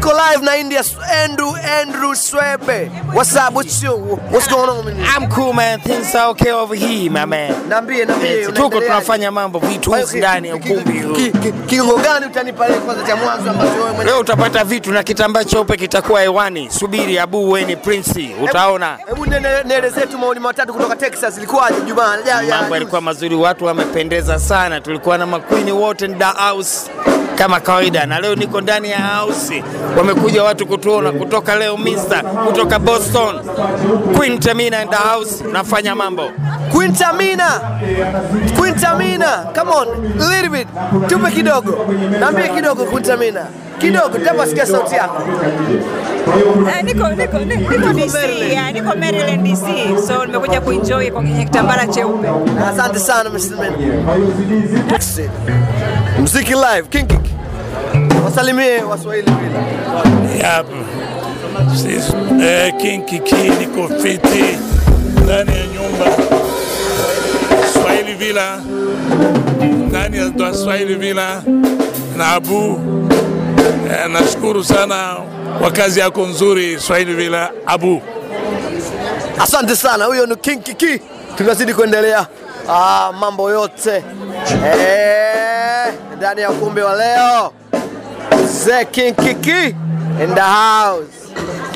Tuko live na India Andrew Andrew Swebe. What's up? What's you? What's going on? man? I'm cool man, things are okay over here my man. Niambie, niambie. Tuko tunafanya mambo vitu huko ndani ya ukumbi huu. ki- ki- gani utanipa leo kwanza cha mwanzo ambacho wewe mwenyewe Leo utapata vitu na kitambaa cheupe kitakuwa hewani. Subiri Abu Weni Prince, utaona Hebu nielezee tu maoni matatu kutoka Texas ilikuwaje Jumaa? Mambo yalikuwa mazuri, watu wamependeza sana. Tulikuwa na makwini wote in the house kama kawaida, na leo niko ndani ya house. Wamekuja watu kutuona kutoka leo mista kutoka Boston, Quintamina in the house, nafanya mambo Quintamina. Quintamina. Come on, a little bit. Tupe kidogo. nambie kidogo Quintamina. Kidogo, tapa sikia sauti yako. Eh, niko niko niko DC, Maryland. yeah, niko Maryland DC. So nimekuja kuenjoy kwa kwenye kitambara cheupe. Asante sana Mr. Muziki live King. Wasalimie Waswahili vile. Yep. Sis, eh, King Kiki niko fiti ndani ya nyumba Swahili vila ndani ya Swahili vila na Abu eh, nashukuru sana kwa kazi yako nzuri Swahili vila Abu. Asante sana, huyo ni King Kiki. Tunazidi kuendelea ah, mambo yote eh, ndani ya ukumbi wa leo. Ze King Kiki in the house.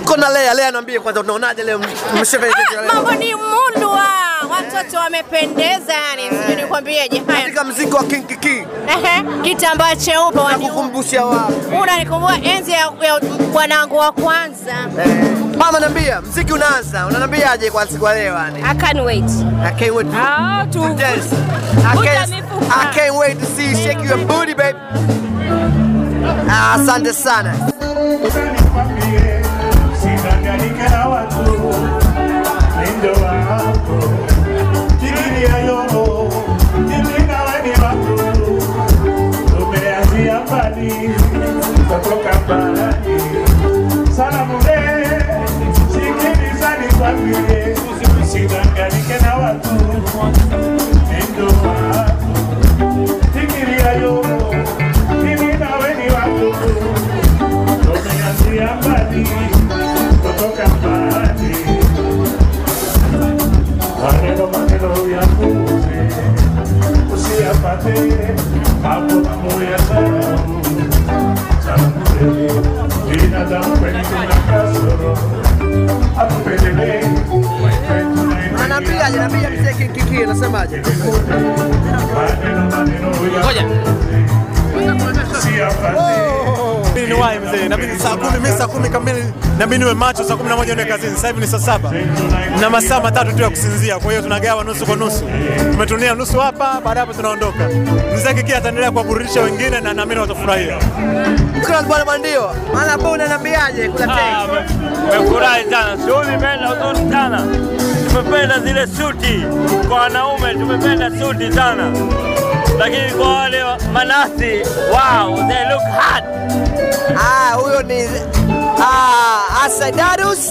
Kona Lea, Lea niambie kwanza unaonaje leo mshefe Mambo ni mulwa, watoto wamependeza, yani sijui nikwambieje. Haya, katika mziki wa King Kiki Ehe, kitambaa cheupe wani- nakukumbusha wapi? unanikumbua enzi ya, ya bwanangu wa kwanza. Eh, Mama niambia, mziki unaanza, unaniambiaje kwa siku leo yani? I can't wait. I can't wait. Ah, tu. Yes. I can't. I can't wait to see shake your booty, babe. Ah, Asante sana. Usidanganyike Anaambiaje? Anaambia mzee anasemaje? Maneno maneno ya kuuze, usiyapate Mimi ni wahi mzee, inabidi saa kumi, mimi saa kumi kamili inabidi niwe macho, saa kumi na moja niwe kazini. Sasa hivi ni saa saba na masaa matatu tu ya kusinzia, kwa hiyo tunagawa nusu kwa nusu. Tumetunia nusu hapa, baada hapo tunaondoka. Mzee Kiki ataendelea kuwaburudisha wengine na naamini watafurahia. Shukrani bwana Bandio. Maana hapo unaniambiaje kula teki? Nimefurahi sana, shughuli imeenda uzuri sana. Tumependa zile suti kwa wanaume, tumependa suti sana, lakini kwa wale wa- manasi, wow, they look hot. Ah, huyo ni ah, Asadarus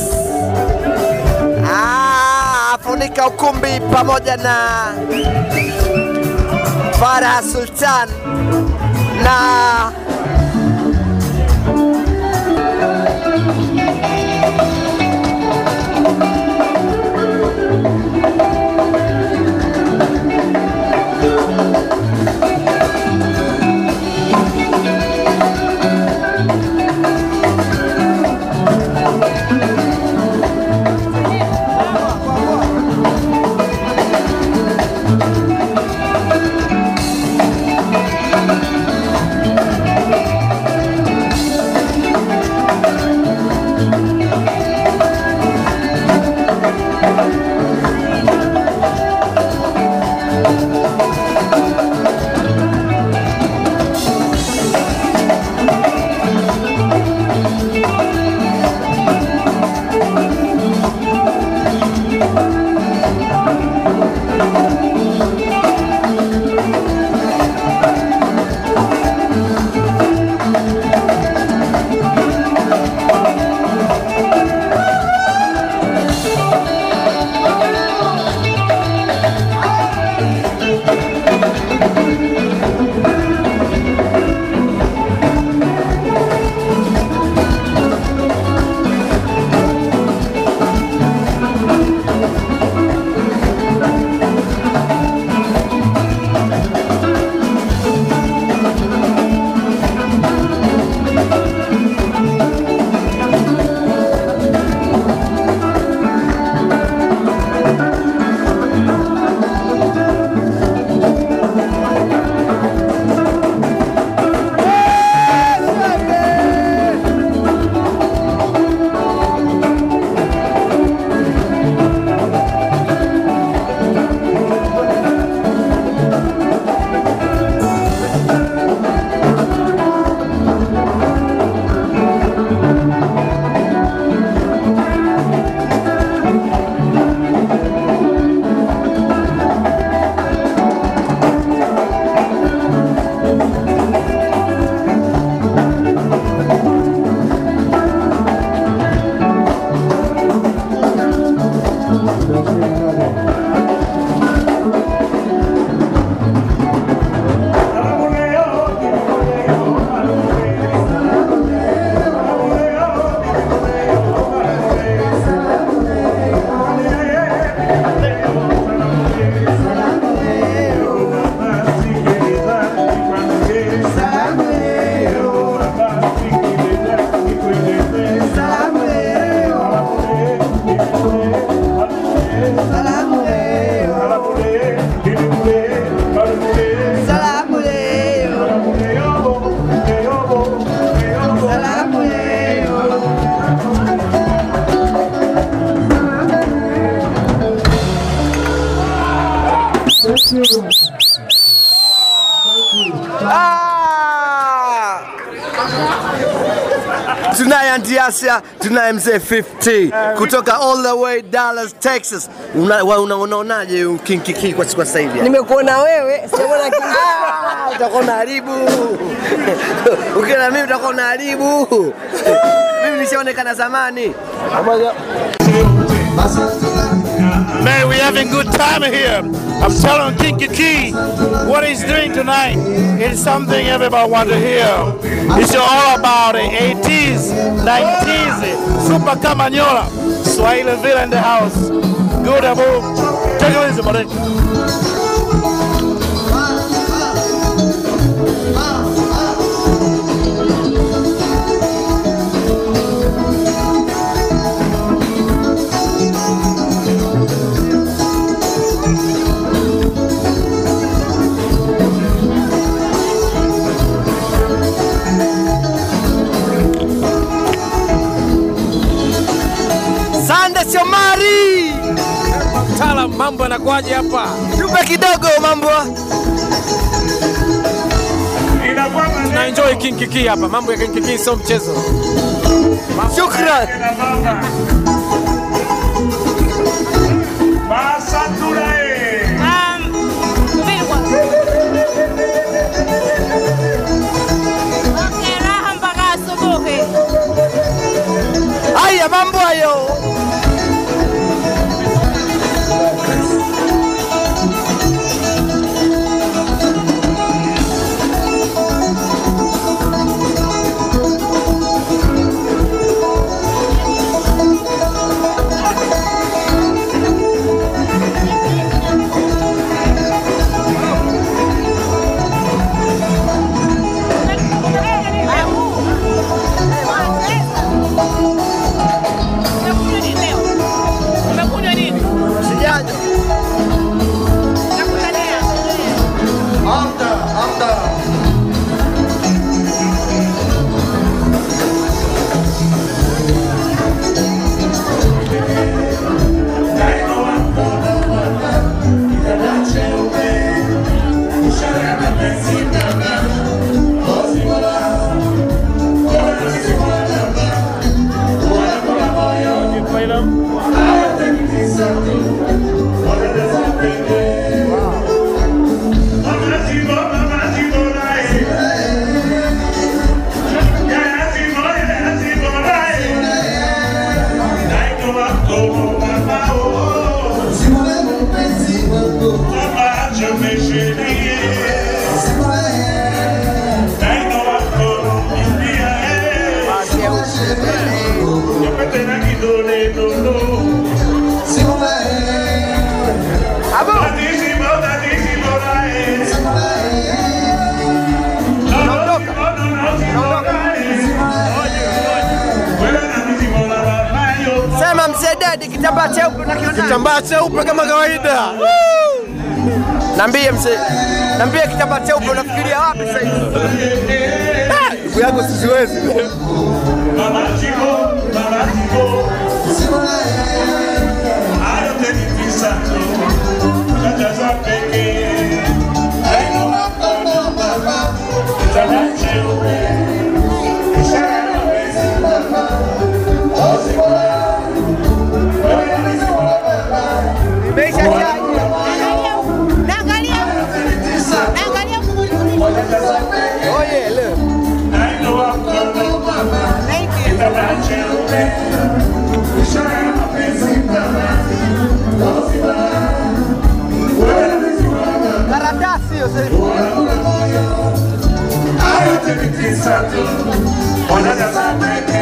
Ah, afunika ukumbi pamoja na Farah Sultan na Antiasia, tunaye mzee 50 kutoka all the way Dallas, Texas. Una- wa- una- Unaonaje una, King Kiki kwa siku sasa hivi? Nimekuona wewe, sijaona King Ah, utakuwa unaharibu. Ukiona mimi utakuwa unaharibu. Mimi nishaonekana zamani. Man, we having good time here. I'm telling Kinky Key what he's doing tonight is something everybody want to hear. It's all about the 80s, 90s, Super Camanyola, Swahili Villa in the house. Good, Abu. Take it easy, buddy. Shomari, Mtaalam, mambo yanakuaje hapa? tupe kidogo mambo. Na enjoy King Kiki hapa. Mambo ya King Kiki sio mchezo. Shukran. Okay, raha mpaka. Haya mambo hayo. Kitambaa cheupe unakiona? Kitambaa cheupe kama kawaida. Nambie mzee, nambie kitambaa cheupe unafikiria wapi sasa hivi? Ah, Ndugu yangu sisiwezi. Imeisha Espírito Santo, olha essa.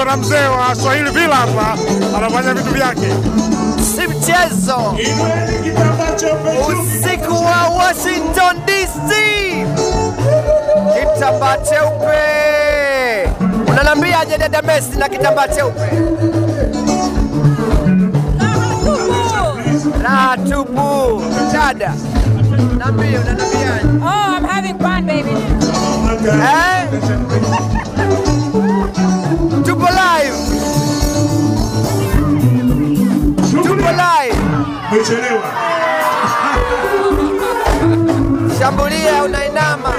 Niko na mzee wa Swahili Villa hapa anafanya vitu vyake. si mchezo. Usiku wa Washington DC, kitambaa cheupe. Unaniambiaje dada Messi na kitambaa cheupe? Raha tupu. Dada, niambie, unaniambiaje? Oh, I'm having fun, baby. Eh? Shambulia unainama.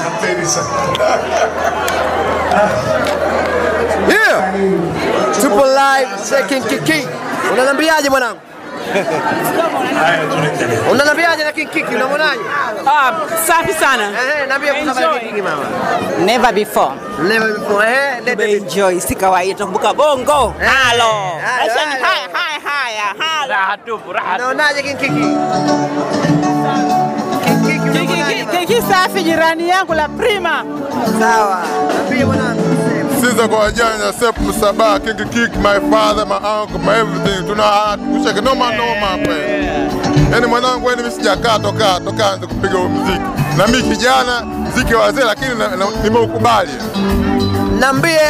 Asanteni sana. Yeah. Tupo live second kiki. Unaniambiaje mwanangu? Unaniambiaje na kiki unaonaje? Ah, safi sana. Eh, niambie kuna baridi kiki mama. Never before. Never before. Eh, let me enjoy. Si kawaida tukumbuka bongo. Halo. Acha ni haya haya haya. Raha tupu, raha. Unaonaje kiki? Kiki safi jirani yangu la prima. Sawa. Sisi kwa wajanja Sep Msaba, King kiki, my father, my uncle, my everything. Tuna hati kushaka noma noma hapa. Yaani mwanangu yani mimi sijakaa toka toka anze kupiga muziki. Na mimi kijana muziki wa wazee lakini nimeukubali. Niambie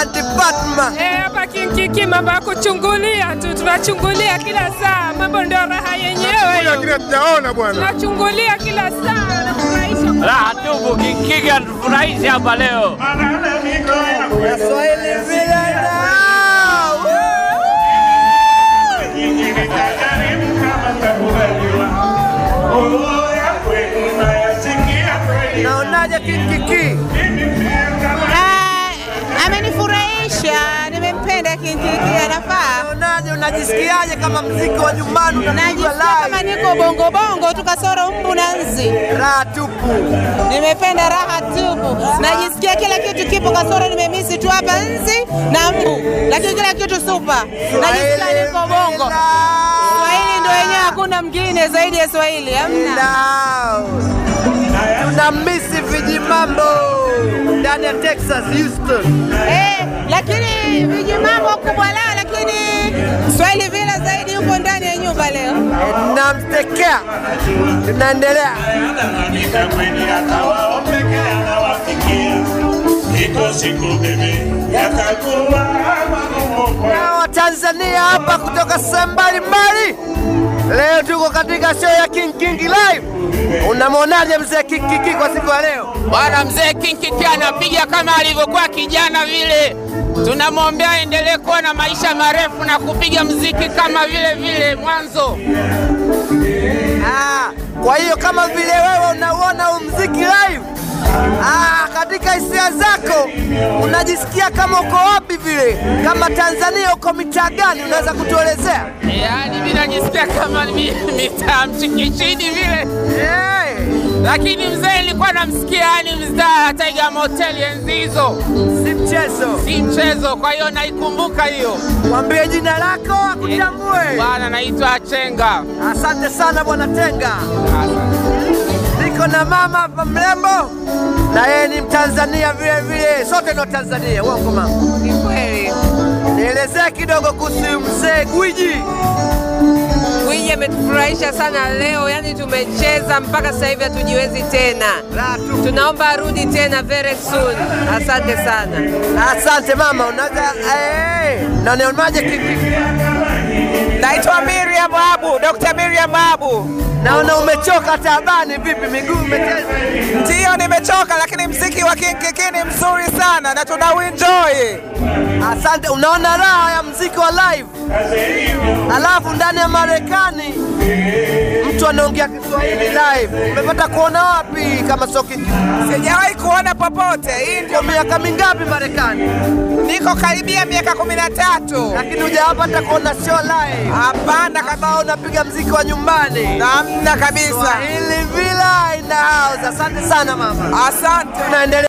Anti Fatma. Eh, hapa Kinkiki mambo ya kuchungulia tu, tunachungulia kila saa, mambo ndio raha yenyewe hiyo. Lakini hatujaona bwana. Tunachungulia kila saa, na kufurahisha. Raha tupu, Kinkiki anatufurahisha hapa leo. Swahili vile Naonaje King Kiki? Amenifurahisha, nimempenda Kinkiki, anafaa. Unaonaje, unajisikiaje kama mziki wa nyumbani unapigwa Najisikia kama niko bongo bongo tu kasoro mbu na nzi. Raha tupu. Nimependa raha tupu, najisikia kila kitu kipo kasoro nimemisi tu hapa nzi na mbu, lakini kila kitu supa. Najisikia niko bongo. Swahili ndio yenyewe, hakuna mgine zaidi ya Swahili, hamna. Tuna misi vijimambo ndani ya Texas, Houston. Eh, lakini vijimambo kubwa lao, lakini Swahili vile zaidi yuko ndani ya nyumba leo. Namtekea, tunaendelea. Na Watanzania hapa kutoka sehemu mbalimbali, leo tuko katika show ya King King Live. Unamwonaje mzee King King kwa siku ya leo? Bwana mzee King King anapiga kama alivyokuwa kijana vile. Tunamwombea aendelee kuwa na maisha marefu na kupiga mziki kama vile vile mwanzo. Ah, kwa hiyo kama vile wewe unauona huu mziki live Ah, katika hisia zako unajisikia kama uko wapi vile? Kama Tanzania uko mitaa gani? Unaweza kutuelezea? Yaani mimi najisikia kama mi- mitaa mchikichini vile. Lakini mzee nilikuwa namsikia yani mzaa Tiger Motel enzi hizo. Si mchezo. Si mchezo, kwa hiyo naikumbuka hiyo. Mwambie jina lako akutambue. Bwana naitwa Chenga. Asante sana bwana Tenga. Niko na mama hapa mrembo na yeye ni Mtanzania vile vile, sote ni Watanzania. Uongo mama? Ni kweli. Nielezee kidogo kuhusu mzee Gwiji. Gwiji ametufurahisha sana leo, yani tumecheza mpaka sasa hivi hatujiwezi tena. Tunaomba arudi tena very soon. Asante sana. Asante mama, unaweza eh, na nionaje kiki? Naitwa Miriam Abu, Dr. Miriam Abu. Naona umechoka tabani, vipi miguu umecheza? Ndiyo nimechoka, lakini mziki wa King Kiki ni mzuri sana na tuna enjoy. Asante, unaona raha ya mziki wa live, alafu ndani ya Marekani mtu anaongea Kiswahili live. Umepata kuona wapi kama soki? Sijawahi kuona popote. Hii ndio miaka mingapi Marekani? Niko karibia miaka kumi na tatu. Lakini hujapata kuona show live? Hapana kama unapiga mziki wa nyumbani? Namna kabisa. Swahili Villa in the house. Asante sana mama. Asante. Tunaendelea